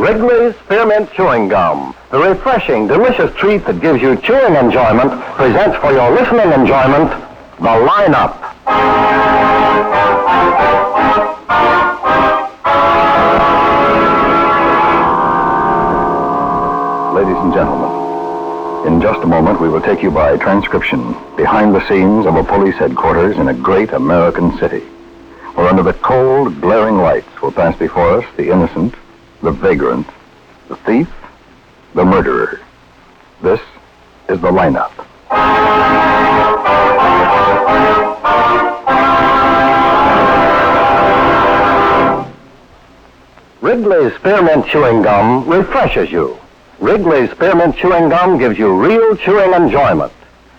Wrigley's Spearmint Chewing Gum, the refreshing, delicious treat that gives you chewing enjoyment, presents for your listening enjoyment the lineup. Ladies and gentlemen, in just a moment we will take you by transcription behind the scenes of a police headquarters in a great American city, where under the cold, glaring lights will pass before us the innocent, the vagrant, the thief, the murderer. This is the lineup. Wrigley's Spearmint Chewing Gum refreshes you. Wrigley's Spearmint Chewing Gum gives you real chewing enjoyment.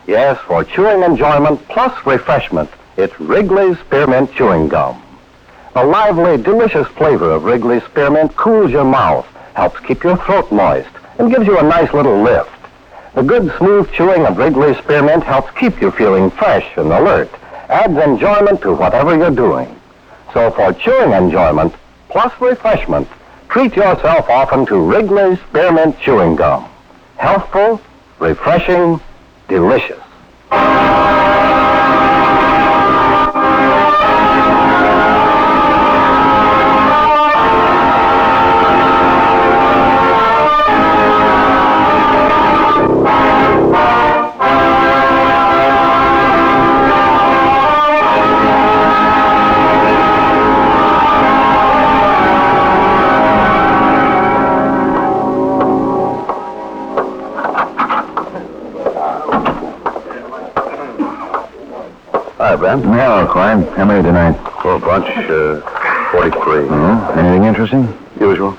Yes, for chewing enjoyment plus refreshment, it's Wrigley's Spearmint Chewing Gum. The lively, delicious flavor of Wrigley's Spearmint cools your mouth, helps keep your throat moist, and gives you a nice little lift. The good, smooth chewing of Wrigley's Spearmint helps keep you feeling fresh and alert, adds enjoyment to whatever you're doing. So for chewing enjoyment plus refreshment, treat yourself often to Wrigley's Spearmint Chewing Gum. Healthful, refreshing, delicious. Hi, Ben. Hello, Clyde. How many tonight? Well, bunch, uh, 43. Hmm? Anything interesting? Usual.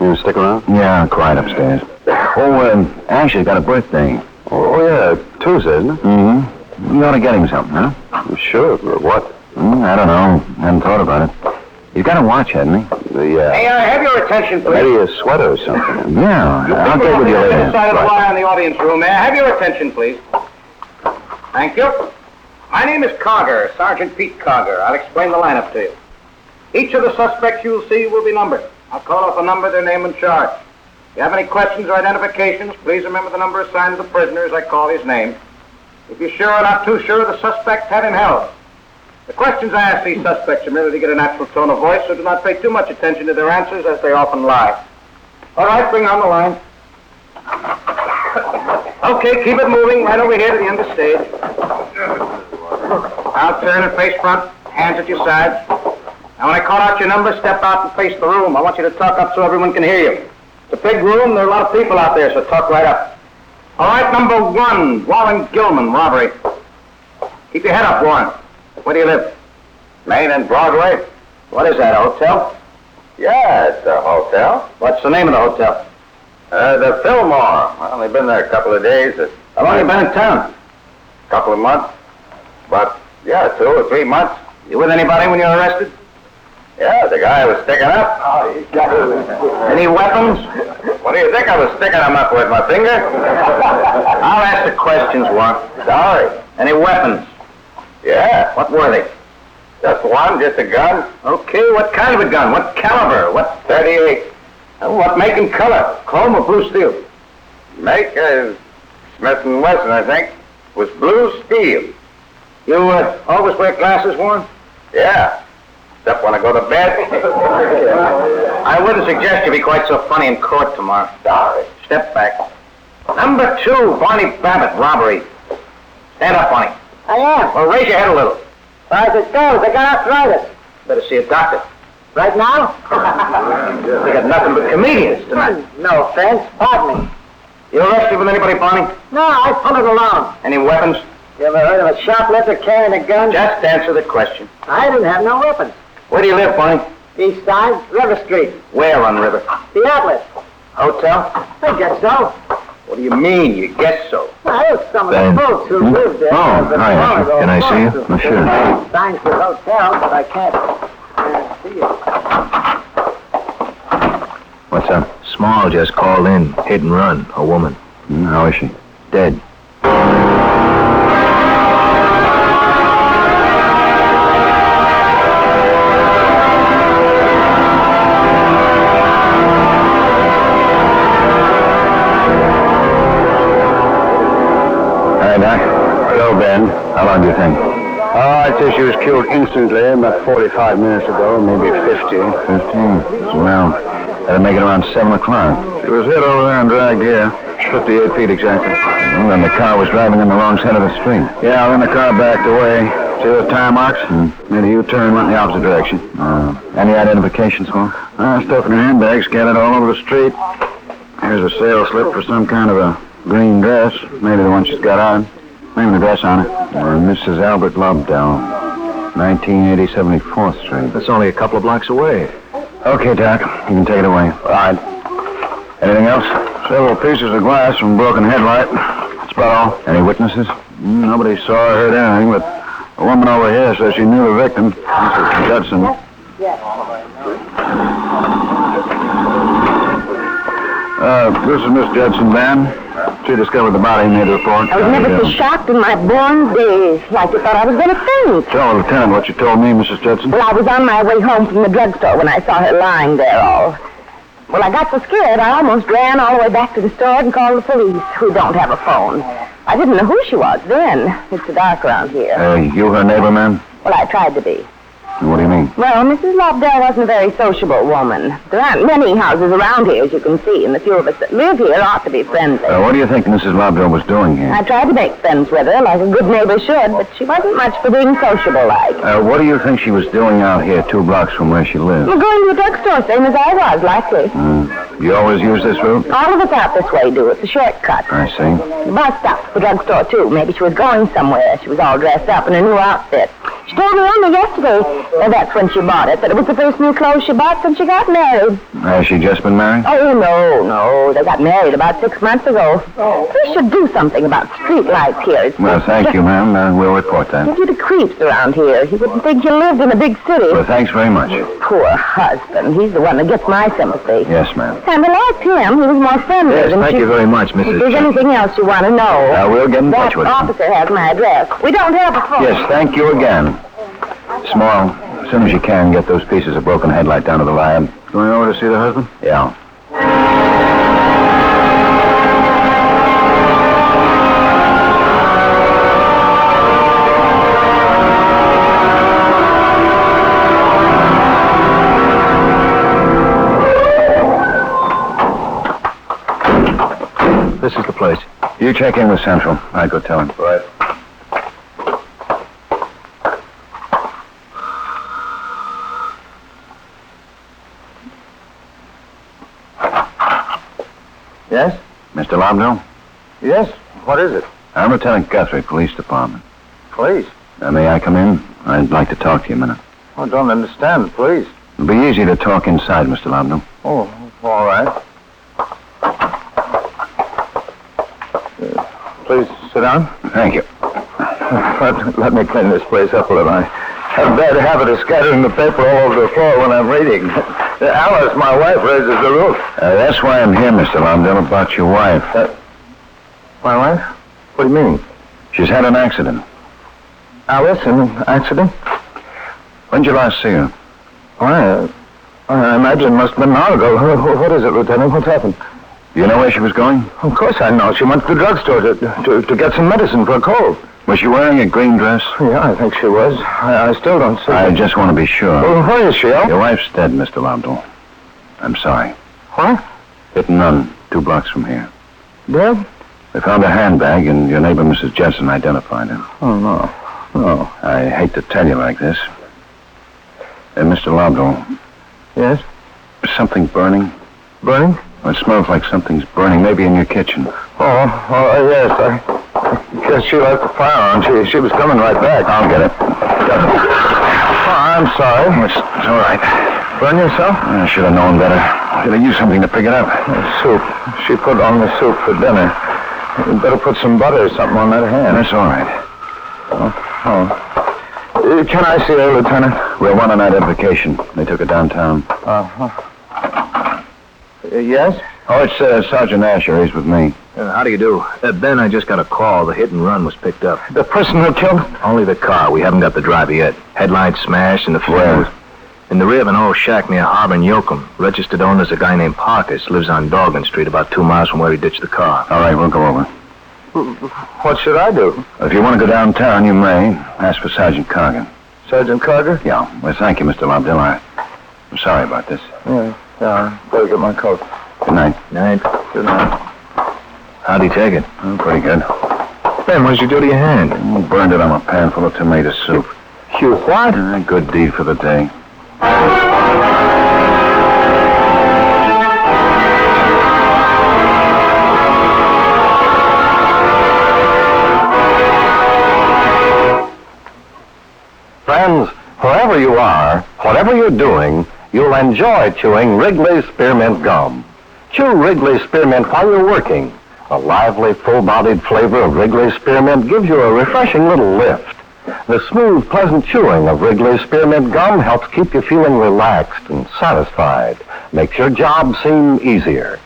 You stick around? Yeah, Clyde upstairs. Oh, um, Asher's got a birthday. Oh, yeah, Tuesday, isn't it? Mm-hmm. You ought to get him something, huh? Sure, but what? Mm, I don't know. Hadn't thought about it. He's got a watch, hasn't he? The, uh, May I have your attention, please? maybe a sweater or something. Yeah, I'll get with you on the later. other side of the Right. wire in the audience room. May I have your attention, please? Thank you. My name is Carger, Sergeant Pete Carger. I'll explain the lineup to you. Each of the suspects you'll see will be numbered. I'll call off a number, their name, and charge. If you have any questions or identifications, please remember the number assigned to the prisoner as I call his name. If you're sure or not too sure, the suspect have him held. The questions I ask these suspects are merely to get a natural tone of voice, so do not pay too much attention to their answers, as they often lie. All right, bring on the line. Okay, keep it moving right over here to the end of the stage. Now turn and face front, hands at your sides. Now when I call out your number, step out and face the room. I want you to talk up so everyone can hear you. It's a big room, there are a lot of people out there, so talk right up. All right, number one, Warren Gilman, robbery. Keep your head up, Warren. Where do you live? Main and Broadway. What is that, a hotel? Yeah, it's a hotel. What's the name of the hotel? Uh, the Fillmore. I've only been there a couple of days. How long you been in town? A couple of months. But, yeah, two or three months. You with anybody when you were arrested? Yeah, the guy I was sticking up. Any weapons? What do you think I was sticking him up with, my finger? I'll ask the questions, Warren. Sorry. Any weapons? Yeah, What were they? just one, just a gun. Okay, what kind of a gun? What caliber? What 38. uh, what make and color? Chrome or blue steel? Make is Smith & Wesson, I think. Was blue steel. You uh, always wear glasses, Warren? Yeah. Except when I go to bed. I wouldn't suggest you be quite so funny in court tomorrow. Sorry. Step back. Number two, Barney Babbitt, robbery. Stand up, Barney. I am. Well, raise your head a little. As it goes, I got arthritis. Better see a doctor. Right now? We got nothing but comedians tonight. No offense. Pardon me. You arrested with anybody, Barney? No, I it alone. Any weapons? You ever heard of a shoplifter carrying a gun? Just answer the question. I didn't have no weapons. Where do you live, Barney? East side, River Street. Where on the river? The Atlas. Hotel? I guess so. What do you mean, you guess so? I know some of Ben. the folks who Hmm? live there. Oh, but hi, one of Ashley. those Can I see you? folks Oh, is sure. Signed for the hotel, but I can't uh, see you. What's up? Small just called in. Hit and run. A woman. Hmm, how is she? Dead. Long do you think? Oh, I'd say she was killed instantly, about 45 minutes ago, maybe 50. Fifteen. Well, that'll make it around seven o'clock. She was hit over there and dragged here. Fifty-eight feet exactly. Well, then the car was driving in the wrong side of the street. Yeah, then the car backed away. See those tire marks? Made a U-turn, went in the opposite direction. Uh, any identifications for her? Uh, stuff in her handbag, scattered all over the street. Here's a sales slip for some kind of a green dress. Maybe the one she's got on. Name and address on it. Mrs. Albert Lobdell, 1980 74th Street. That's only a couple of blocks away. Okay, Doc. You can take it away. All right. Anything else? Several pieces of glass from broken headlight. That's about all. Any witnesses? Mm, Nobody saw or heard anything, but a woman over here says she knew the victim, Mrs. Judson. Yes. Uh, this is Miss Judson, Van. She discovered the body and made a report. I was never so shocked in my born days, like you thought I was going to faint. Tell the lieutenant what you told me, Mrs. Judson. Well, I was on my way home from the drugstore when I saw her lying there all. Well, I got so scared I almost ran all the way back to the store and called the police, who don't have a phone. I didn't know who she was then. It's dark around here. Uh, you her neighbor, ma'am? Well, I tried to be. What do you mean? Well, Mrs. Lobdell wasn't a very sociable woman. There aren't many houses around here, as you can see, and the few of us that live here ought to be friendly. Uh, what do you think Mrs. Lobdell was doing here? I tried to make friends with her, like a good neighbor should, but she wasn't much for being sociable like. Uh, what do you think she was doing out here two blocks from where she lives? We're going to a drugstore, same as I was, likely. Mm. You always use this route? All of us out this way do. It's a shortcut. I see. The bus stop, the drugstore, too. Maybe she was going somewhere. She was all dressed up in a new outfit. She told me only yesterday, well, that's when she bought it, that it was the first new clothes she bought since she got married. Has she just been married? Oh, no, no. They got married about six months ago. We should do something about street lights here. It's Well, thank you, ma'am. Uh, we'll report that. Give you the creeps around here. You wouldn't think you lived in a big city. Well, thanks very much. Poor husband. He's the one that gets my sympathy. Yes, ma'am. And I liked him. He was more friendly. Yes, than thank she- you very much, If Mrs. there's Judson. anything else you want to know, Uh, we'll get in that touch with you. officer has my address. We don't have a phone. Yes, thank you again. Small, as soon as you can, get those pieces of broken headlight down to the lab. Going over to see the husband? Yeah. This is the place. You check in with Central. I go tell him. Right. Yes? Mr. Lobdell? Yes? What is it? I'm Lieutenant Guthrie, Police Department. Please. Uh, may I come in? I'd like to talk to you a minute. I don't understand. Please. It'll be easy to talk inside, Mr. Lobdell. Oh, all right. Uh, please sit down. Thank you. Let, let me clean this place up a little. I have a bad habit of scattering the paper all over the floor when I'm reading. Alice, my wife, raises the roof. Uh, that's why I'm here, Mr. Lobdell, about your wife. My wife? What do you mean? She's had an accident. Alice, in an accident? When did you last see her? Why, uh, I imagine it must have been an hour ago. What is it, Lieutenant? What's happened? Do you know where she was going? Of course I know. She went to the drugstore to, to, to get some medicine for a cold. Was she wearing a green dress? Yeah, I think she was. I, I still don't see I her. just want to be sure. Well, where is she, Al? Your wife's dead, Mr. Lobdell. I'm sorry. What? Hit and run, two blocks from here. Dead? They found a handbag, and your neighbor, Mrs. Judson, identified her. Oh, no. No. I hate to tell you like this. Uh, Mr. Lobdell, Yes? something burning? Burning? Well, it smells like something's burning, maybe in your kitchen. Oh, oh, yes. I guess she left the fire on. She, she was coming right back. I'll get it. Oh, I'm sorry. Oh, it's, it's all right. Burn yourself? I should have known better. Should have used something to pick it up. The Soup. She put on the soup for dinner. You better put some butter or something on that hand. That's all right. Oh. Uh, can I see her, Lieutenant? We're wanting identification. They took her downtown. Uh-huh. Uh, yes? Oh, it's uh, Sergeant Asher. He's with me. Uh, how do you do? Uh, ben, I just got a call. The hit and run was picked up. The person who killed... Only the car. We haven't got the driver yet. Headlight smashed and the Where? fuse. In the rear of an old shack near Harbor and Yoakum. Registered owner's a guy named Parkus. Lives on Dorgan Street, about two miles from where he ditched the car. All right, we'll go over. What should I do? If you want to go downtown, you may. Ask for Sergeant Carger. Sergeant Carger? Yeah. Well, thank you, Mr. Lobdell. I, I'm sorry about this. Yeah, yeah. Better get my coat. Good night. Night. Good night. How'd he take it? Oh, pretty good. Ben, what did you do to your hand? Oh, burned it on a pan full of tomato soup. You what? Uh, good deed for the day. Friends, wherever you are, whatever you're doing, you'll enjoy chewing Wrigley's Spearmint Gum. Chew Wrigley's Spearmint while you're working. The lively, full-bodied flavor of Wrigley's Spearmint gives you a refreshing little lift. The smooth, pleasant chewing of Wrigley's Spearmint Gum helps keep you feeling relaxed and satisfied. Makes your job seem easier.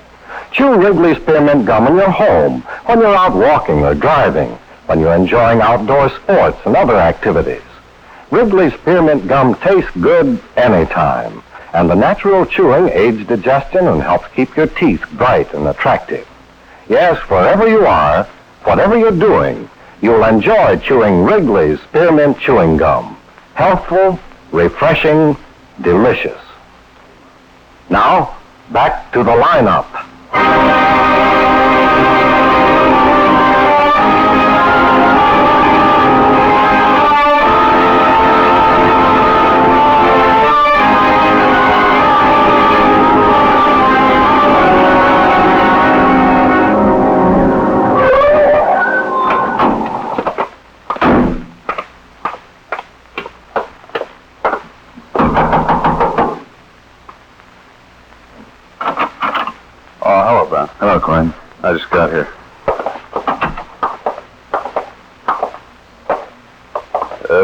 Chew Wrigley's Spearmint Gum in your home, when you're out walking or driving, when you're enjoying outdoor sports and other activities. Wrigley's Spearmint Gum tastes good anytime, and the natural chewing aids digestion and helps keep your teeth bright and attractive. Yes, wherever you are, whatever you're doing, you'll enjoy chewing Wrigley's Spearmint Chewing Gum. Healthful, refreshing, delicious. Now, back to the lineup.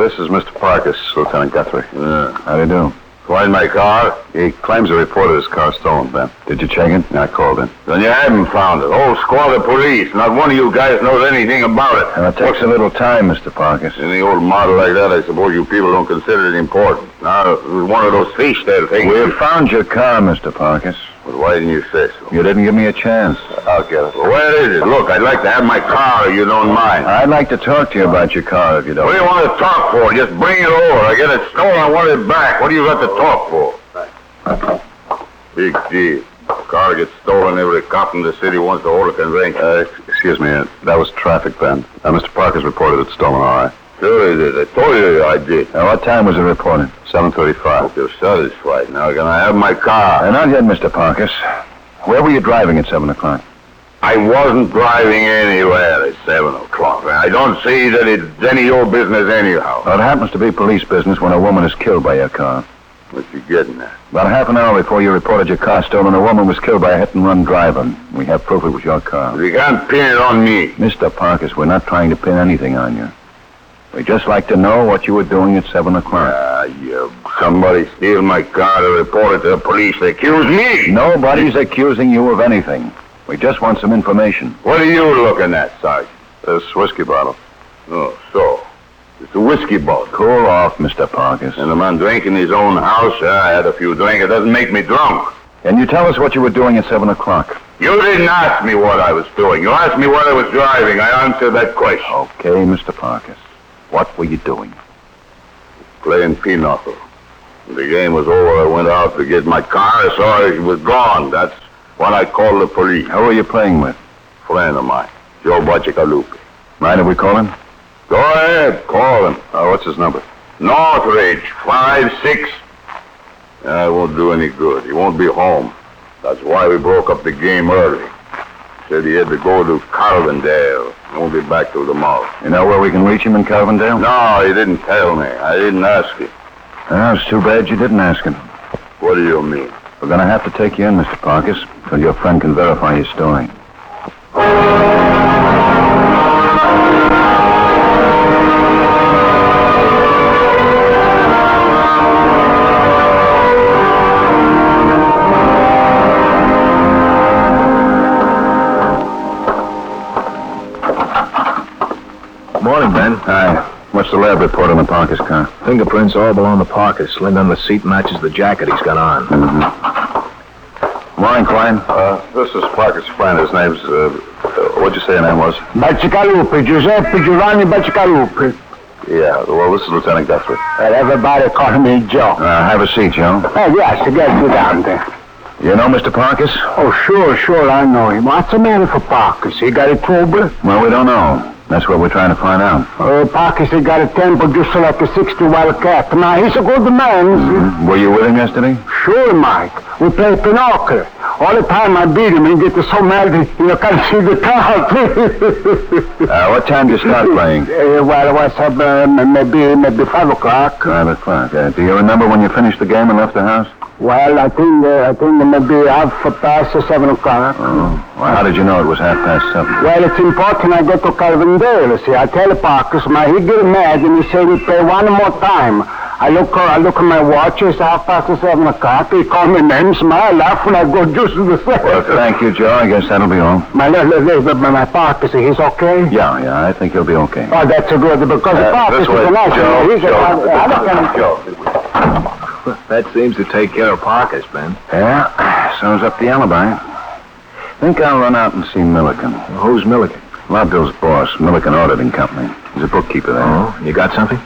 This is Mr. Parkus, Lieutenant Guthrie. Yeah. How do you do? Find my car? He claims a reported his car stolen, Ben. Did you check it? Yeah, I called in. Then you haven't found it. Whole squad of police. Not one of you guys knows anything about it. And it takes a little time, Mr. Parkus. Any old model like that, I suppose you people don't consider it important. Now, it was one of those fish there things. We found your car, Mr. Parkus. But why didn't you say so? You didn't give me a chance. I'll get it. Where is it? Look, I'd like to have my car if you don't mind. I'd like to talk to you about your car if you don't. What do you want to talk for? Just bring it over. I get it stolen. I want it back. What do you got to talk for? Big deal. Car gets stolen. Every cop in the city wants to hold a convention. Uh, excuse me, uh, that was traffic, Ben. Uh, Mr. Parker's reported it stolen, all right. Sure it is. I told you I did. Now, what time was it reported? 7.35. Hope you're satisfied. Now, can I have my car? Uh, not yet, Mr. Parkus. Where were you driving at 7 o'clock? I wasn't driving anywhere at 7 o'clock. I don't see that it's any of your business anyhow. Well, it happens to be police business when a woman is killed by your car. What you getting at? About half an hour before you reported your car stolen, a woman was killed by a hit-and-run driver. We have proof it was your car. You can't pin it on me. Mr. Parkus, we're not trying to pin anything on you. We'd just like to know what you were doing at 7 o'clock. Ah, you... Somebody steal my car to report it to the police. They accuse me. Nobody's accusing you of anything. We just want some information. What are you looking at, Sergeant? This whiskey bottle. Oh, so. It's a whiskey bottle. Cool off, Mr. Parkus. And a man drinking his own house. I had a few drinks. It doesn't make me drunk. Can you tell us what you were doing at 7 o'clock? You didn't ask me what I was doing. You asked me what I was driving. I answered that question. Okay, Mr. Parkus. What were you doing? Playing pinochle. When the game was over, I went out to get my car. I saw it was gone. That's when I called the police. Who were you playing with? Friend of mine, Joe Bacigalupi. Mind if we call him? Go ahead, call him. Uh, what's his number? Northridge, five six. Yeah, it won't do any good. He won't be home. That's why we broke up the game early. Said he had to go to Carbondale. He won't be back till tomorrow. You know where we can reach him in Carbondale? No, he didn't tell me. I didn't ask him. Oh, it's too bad you didn't ask him. What do you mean? We're going to have to take you in, Mr. Parkus, till your friend can verify your story. Morning, Ben. Hi. What's the lab report on the Parkus's car? Fingerprints all belong to Parker. Sling on the seat matches the jacket he's got on. Mm-hmm. Morning, Klein. Uh, this is Parker's friend. His name's, uh, uh, what'd you say your name was? Bacigalupi, Giuseppe Giovanni Bacigalupi. Yeah, well, this is Lieutenant Guthrie. And everybody call me Joe. Uh, have a seat, Joe. Oh, yes, get you down there. You know Mr. Parkes? Oh, sure, sure, I know him. What's the matter for Parkes? He got a trouble? Well, we don't know. That's what we're trying to find out. Uh, Parkes, he got a temper just like a 60 wild cat. Now, he's a good man. Were you with him yesterday? Sure, Mike. We played pinochle. All the time I beat him, he gets so mad he you can't see the top. Uh, what time did you start playing? Uh, well, it was uh, maybe maybe five o'clock. Five o'clock. Uh, do you remember when you finished the game and left the house? Well, I think uh, I think maybe half past seven o'clock. Oh. Well, how did you know it was half past seven? Well, it's important I go to Calvindale. See, I tell the Parkers, my he get mad and he say we play one more time. I look uh, I look at my watch. It's half past seven o'clock. He call me names, smile, laugh, and I go just the same. Well, thank you, Joe. I guess that'll be all. My my, my, my, my Parkers, he's okay. Yeah, yeah, I think he'll be okay. Oh, that's a good because the Parkers this way, is a nice Joe, man. He's Joe. I don't That seems to take care of Parkers, Ben. Yeah, sums up the alibi. Think I'll run out and see Milliken. Who's Milliken? Lobdell's boss, Milliken Auditing Company. He's a bookkeeper there. Oh, you got something?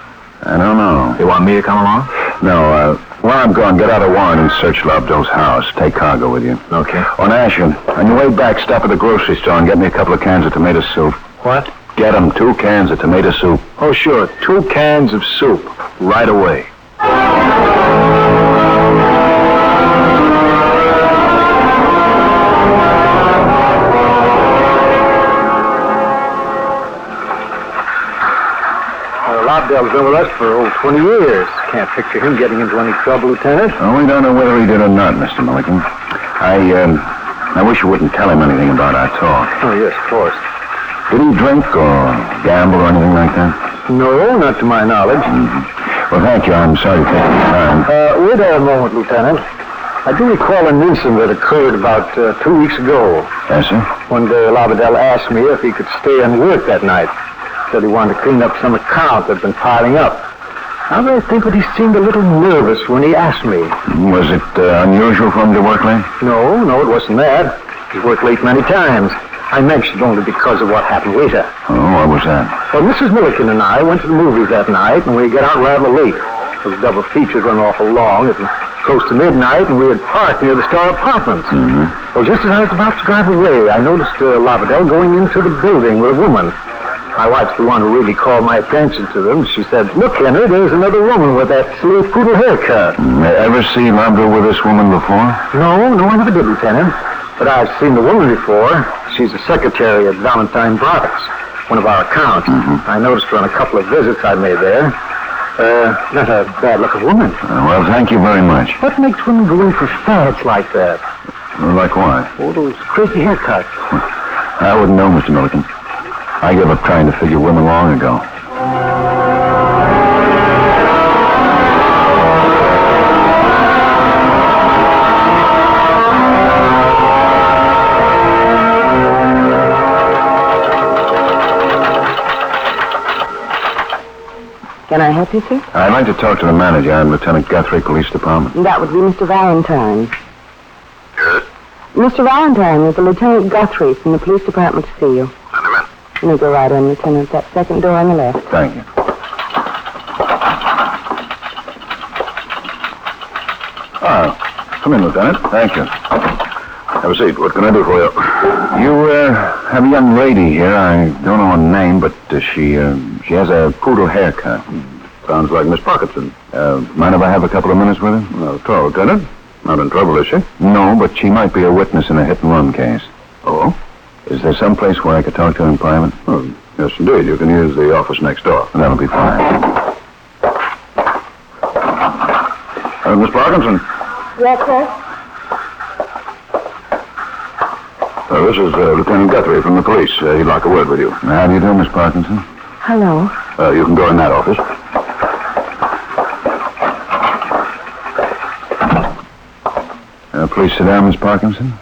I don't know. You want me to come along? No, uh, while I'm gone, get out a warrant and search Lobdell's house. Take Carger with you. Okay. On Asher, on your way back, stop at the grocery store and get me a couple of cans of tomato soup. What? Get them, two cans of tomato soup. Oh, sure. Two cans of soup. Right away. Lobdell's been with us for over 20 years. Can't picture him getting into any trouble, Lieutenant. Well, we don't know whether he did or not, Mr. Milliken. I, um, I wish you wouldn't tell him anything about our talk. Oh, yes, of course. Did he drink or gamble or anything like that? No, not to my knowledge. Well, thank you. I'm sorry to take your time. Uh, wait a moment, Lieutenant. I do recall an incident that occurred about uh, two weeks ago. Yes, sir? One day, Lobdell asked me if he could stay and work that night. Said he wanted to clean up some account that'd been piling up. Now, I think that he seemed a little nervous when he asked me. Was it uh, unusual for him to work late? No, no, it wasn't that. He's worked late many times. I mentioned only because of what happened later. Oh, what was that? Well, Mrs. Milliken and I went to the movies that night, and we got out rather late. Those double features run awful long. It was close to midnight, and we had parked near the Star Apartments. Well, just as I was about to drive away, I noticed uh, Lobdell going into the building with a woman. My wife's the one who really called my attention to them. She said, Look, Henry, there's another woman with that silly poodle haircut. Mm, Ever see Lobdell with this woman before? No, no, I never did, Lieutenant. But I've seen the woman before. She's a secretary at Valentine Products, one of our accounts. I noticed her on a couple of visits I made there. Uh, not a bad-looking woman. Uh, well, thank you very much. What makes women go in for fads like that? Like what? All those crazy haircuts. I wouldn't know, Mr. Milliken. I gave up trying to figure women long ago. Can I help you, sir? I'd like to talk to the manager and Lieutenant Guthrie, Police Department. That would be Mr. Valentine. Yes? Mr. Valentine is the Lieutenant Guthrie from the police department to see you. Send him. You go right in, Lieutenant. That second door on the left. Thank you. Ah, come in, Lieutenant. Thank you. Have a seat. What can I do for you? You uh, have a young lady here. I don't know her name, but uh, she uh, she has a poodle haircut. Sounds like Miss Parkinson. Uh, mind if I have a couple of minutes with her? Not at all, Lieutenant. Not in trouble, is she? No, but she might be a witness in a hit and run case. Oh? Is there some place where I could talk to her in private? oh yes, indeed. You can use the office next door. And that'll be fine. Uh, Miss Parkinson, Yes, sir? uh, this is uh, Lieutenant Guthrie from the police. Uh, he'd like a word with you. How do you do, Miss Parkinson? Hello. Uh, you can go in that office. Uh, please sit down, Miss Parkinson.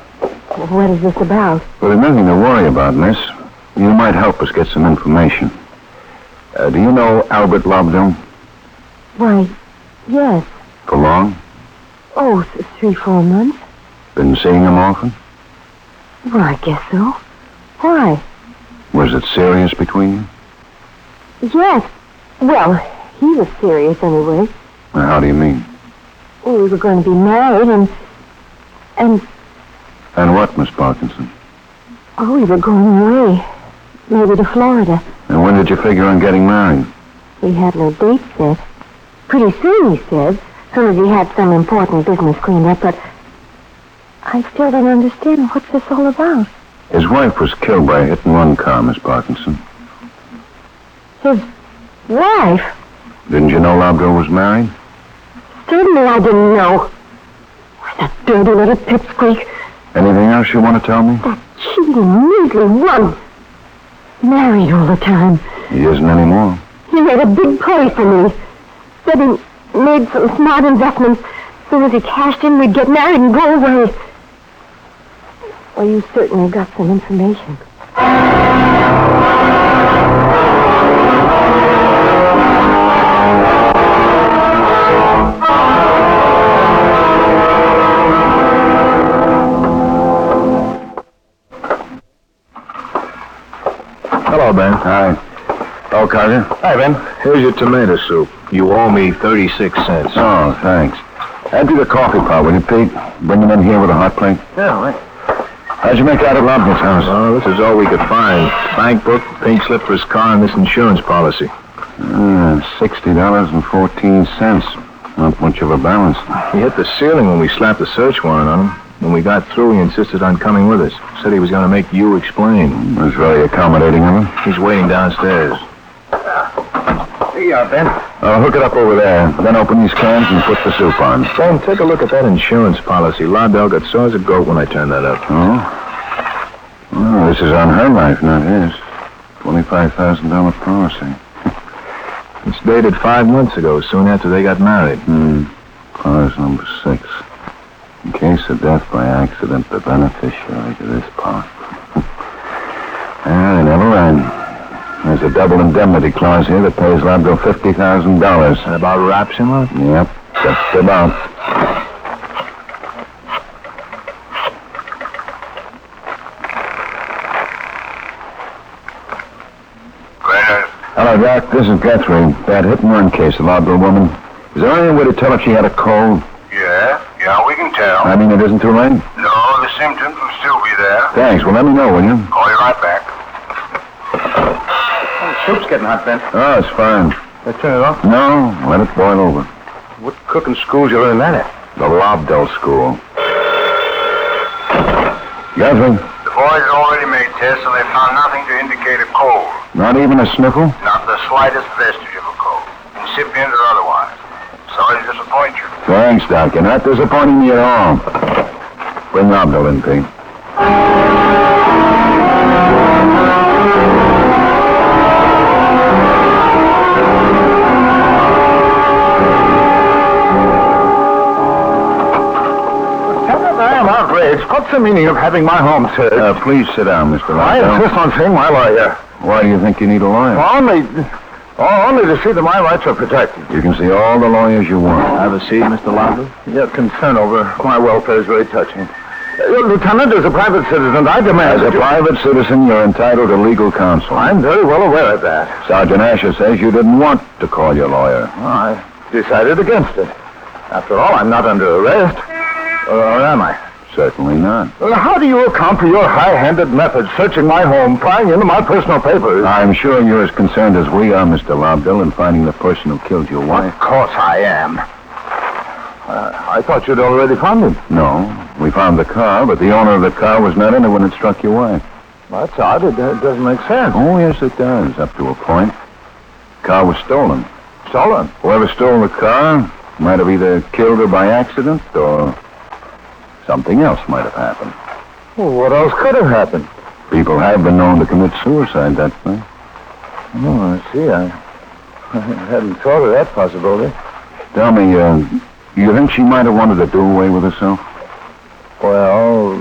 What is this about? Well, there's nothing to worry about, miss. You might help us get some information. Uh, do you know Albert Lobdell? Why, yes. For long? Oh, th- three, four months. Been seeing him often? Well, I guess so. Why? Was it serious between you? Yes. Well, he was serious anyway. Now, how do you mean? We were going to be married and... And, And what, Miss Parkinson? oh, we were going away. Maybe to Florida. And when did you figure on getting married? We had no date set. Pretty soon, he said. Soon as he had some important business cleaned up, but... I still don't understand what's this all about. His wife was killed by a hit-and-run car, Miss Parkinson. His wife? Didn't you know Lobdell was married? Certainly I didn't know. Why, that dirty little pipsqueak. Anything else you want to tell me? That cheating, measly one. Married all the time. He isn't anymore. He made a big play for me. Said he made some smart investments. As soon as he cashed in, we'd get married and go away. Well, you certainly got some information. Hello, Ben. Hi. Oh, Carter. Hi, Ben. Here's your tomato soup. You owe me 36 cents. Oh, thanks. Empty the coffee pot, will you, Pete? Bring them in here with a hot plate. Yeah, right. How'd you make out at Lobdell's house? Well, this is all we could find. Bank book, pink slip for his car, and this insurance policy. Uh, $60.14. Not much of a balance. He hit the ceiling when we slapped the search warrant on him. When we got through, he insisted on coming with us. Said he was going to make you explain. It was very accommodating of him. He's waiting downstairs. Here you are, Ben. Uh, hook it up over there. Then open these cans and put the soup on. Ben, take a look at that insurance policy. Lobdell got sore as a goat when I turned that up. Oh? Oh, this is on her life, not his. $25,000 policy. It's dated five months ago, soon after they got married. Hmm. Clause number six. In case of death by accident, the beneficiary to this part. they never end. There's a double indemnity clause here that pays Lobdell $50,000. That about wraps him up. Yep, just about. Bernard, Hello, Doc. This is Guthrie. That hit and run case of Lobdell woman. Is there any way to tell if she had a cold? yeah, yeah, we can tell. I mean, it isn't too late? No, the symptoms will still be there. Thanks. Well, let me know, will you? Call you right back. Oh, soup's getting hot, Ben. Oh, it's fine. I turn it off. No, let it boil over. What cooking schools you learn that at? The Lobdell School. Guthrie, The boys already made tests and they found nothing to indicate a cold. not even a sniffle? Not the slightest vestige of a cold. Incipient or otherwise. Sorry to disappoint you. Thanks, Doc. You're not disappointing me at all. Bring Lobdell in, Pete. I am outraged. What's the meaning of having my home searched? Uh, please sit down, Mr. I insist on seeing my lawyer. Why do you think you need a lawyer? Only, oh, only to see that my rights are protected. You can see all the lawyers you want. Have a seat, Mr. Lobdell. Your concern over my welfare is very touching. Uh, Lieutenant, as a private citizen, I demand As a you- private citizen, you're entitled to legal counsel. I'm very well aware of that. Sergeant Asher says you didn't want to call your lawyer. I decided against it. After all, I'm not under arrest. Or, or am I? Certainly not. Well, how do you account for your high-handed methods, searching my home, prying into my personal papers? I'm sure you're as concerned as we are, Mr. Lobdell, in finding the person who killed your wife. Of course I am. Uh, I thought you'd already found him. No, we found the car, but the owner of the car was not in it when it struck your wife. That's odd. It, uh, doesn't make sense. Oh, yes, it does, up to a point. The car was stolen. Stolen. Whoever stole the car might have either killed her by accident or something else might have happened. Well, what else could have happened? People have been known to commit suicide that way. Oh, I see. I, I hadn't thought of that possibility. Tell me, uh, you think she might have wanted to do away with herself? Well,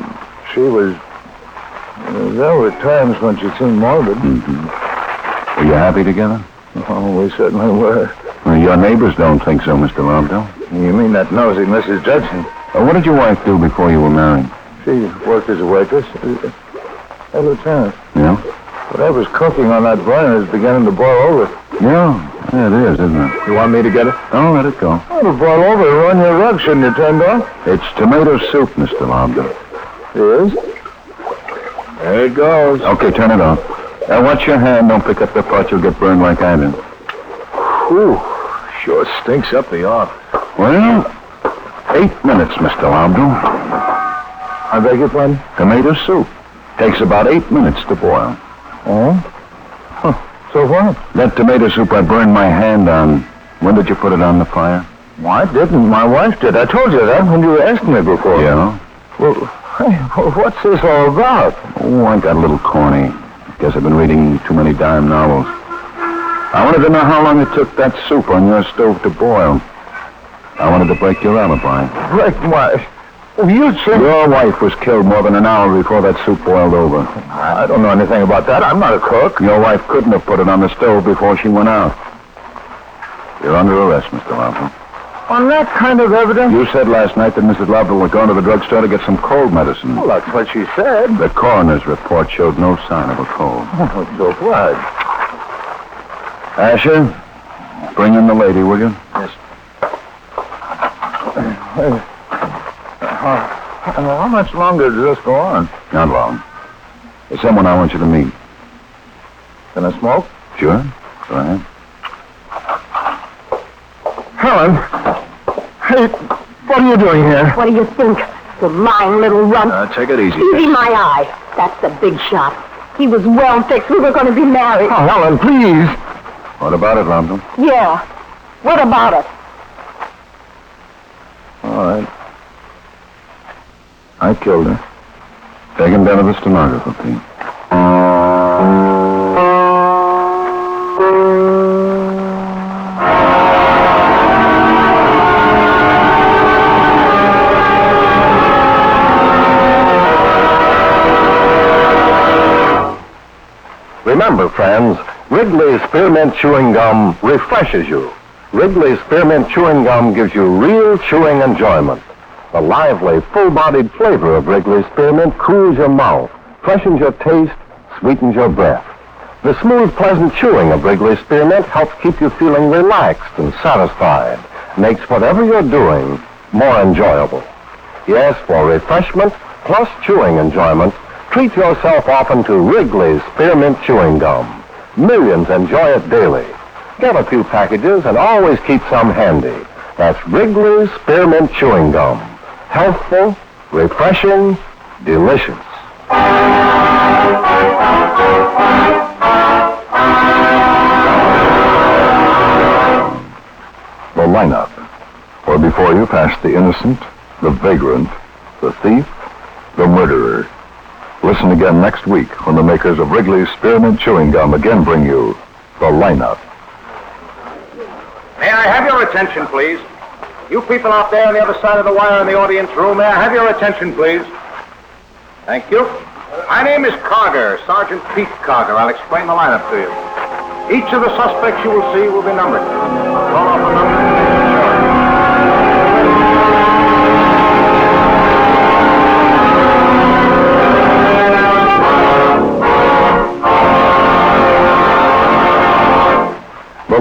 she was. uh, there were times when she seemed morbid. Mm-hmm. Were you happy together? Oh, we certainly were. Well, your neighbors don't think so, Mr. Lobdell. You mean that nosy Mrs. Judson? Uh, what did your wife do before you were married? She worked as a waitress. Uh, Hey, Lieutenant, Yeah? whatever's cooking on that burner is beginning to boil over. Yeah, yeah, it is, isn't it? You want me to get it? Oh, let it go. It'll boil over. Run your rug, shouldn't you, Tendon? It's tomato soup, Mr. Lobdell. Yes. There it goes. Okay, turn it off. Now, watch your hand. Don't pick up the pot. You'll get burned like I did. Whew. Sure stinks up the office. Well, eight minutes, Mr. Lobdell. I beg your pardon? Tomato soup. Takes about eight minutes to boil. Oh? Huh. So what? That tomato soup I burned my hand on. When did you put it on the fire? Well, I didn't. My wife did. I told you that when you asked me before. Yeah? Well, hey, what's this all about? Oh, I got a little corny. Guess I've been reading too many dime novels. I wanted to know how long it took that soup on your stove to boil. I wanted to break your alibi. Break my... You said... Your wife was killed more than an hour before that soup boiled over. I don't know anything about that. I'm not a cook. Your wife couldn't have put it on the stove before she went out. You're under arrest, Mr. Lobdell. On that kind of evidence? You said last night that Mrs. Lobdell was going to the drugstore to get some cold medicine. Well, that's what she said. The coroner's report showed no sign of a cold. Oh, so what? Asher, bring in the lady, will you? How, how much longer does this go on? Not long. There's someone I want you to meet. Can I smoke? Sure? Go ahead. Helen! Hey, what are you doing here? What do you think? You lying little runt. Uh, take it easy. Easy my eye. That's the big shot. He was well fixed. We were going to be married. Oh, Helen, please. What about it, Lobdell? Yeah. What about it? All right. I killed her. Take him down to the stenographer, Pete. Remember, friends, Wrigley's Spearmint Chewing Gum refreshes you. Wrigley's Spearmint Chewing Gum gives you real chewing enjoyment. The lively, full-bodied flavor of Wrigley's Spearmint cools your mouth, freshens your taste, sweetens your breath. The smooth, pleasant chewing of Wrigley's Spearmint helps keep you feeling relaxed and satisfied, makes whatever you're doing more enjoyable. Yes, for refreshment plus chewing enjoyment, treat yourself often to Wrigley's Spearmint Chewing Gum. Millions enjoy it daily. Get a few packages and always keep some handy. That's Wrigley's Spearmint Chewing Gum. Healthful, refreshing, delicious. The lineup. For before you pass the innocent, the vagrant, the thief, the murderer. Listen again next week when the makers of Wrigley's Spearmint Chewing Gum again bring you the lineup. May I have your attention, please? You people out there on the other side of the wire in the audience room, may I have your attention, please? Thank you. My name is Carger, Sergeant Pete Carger. I'll explain the lineup to you. Each of the suspects you will see will be numbered. Call off a number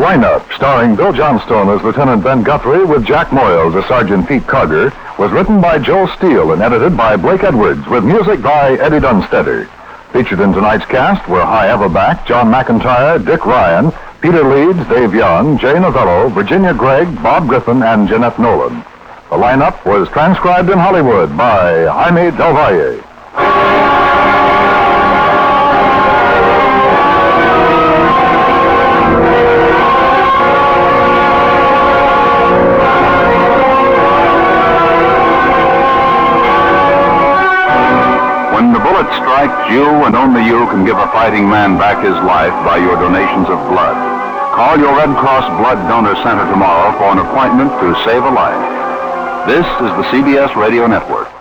Lineup, starring Bill Johnstone as Lieutenant Ben Guthrie with Jack Moyles as Sergeant Pete Carger, was written by Joe Steele and edited by Blake Edwards with music by Eddie Dunstetter. Featured in tonight's cast were Hy Averback, John McIntyre, Dick Ryan, Peter Leeds, Dave Young, Jay Novello, Virginia Gregg, Bob Griffin, and Jeanette Nolan. The lineup was transcribed in Hollywood by Jaime Del Valle. You and only you can give a fighting man back his life by your donations of blood. Call your Red Cross Blood Donor Center tomorrow for an appointment to save a life. This is the CBS Radio Network.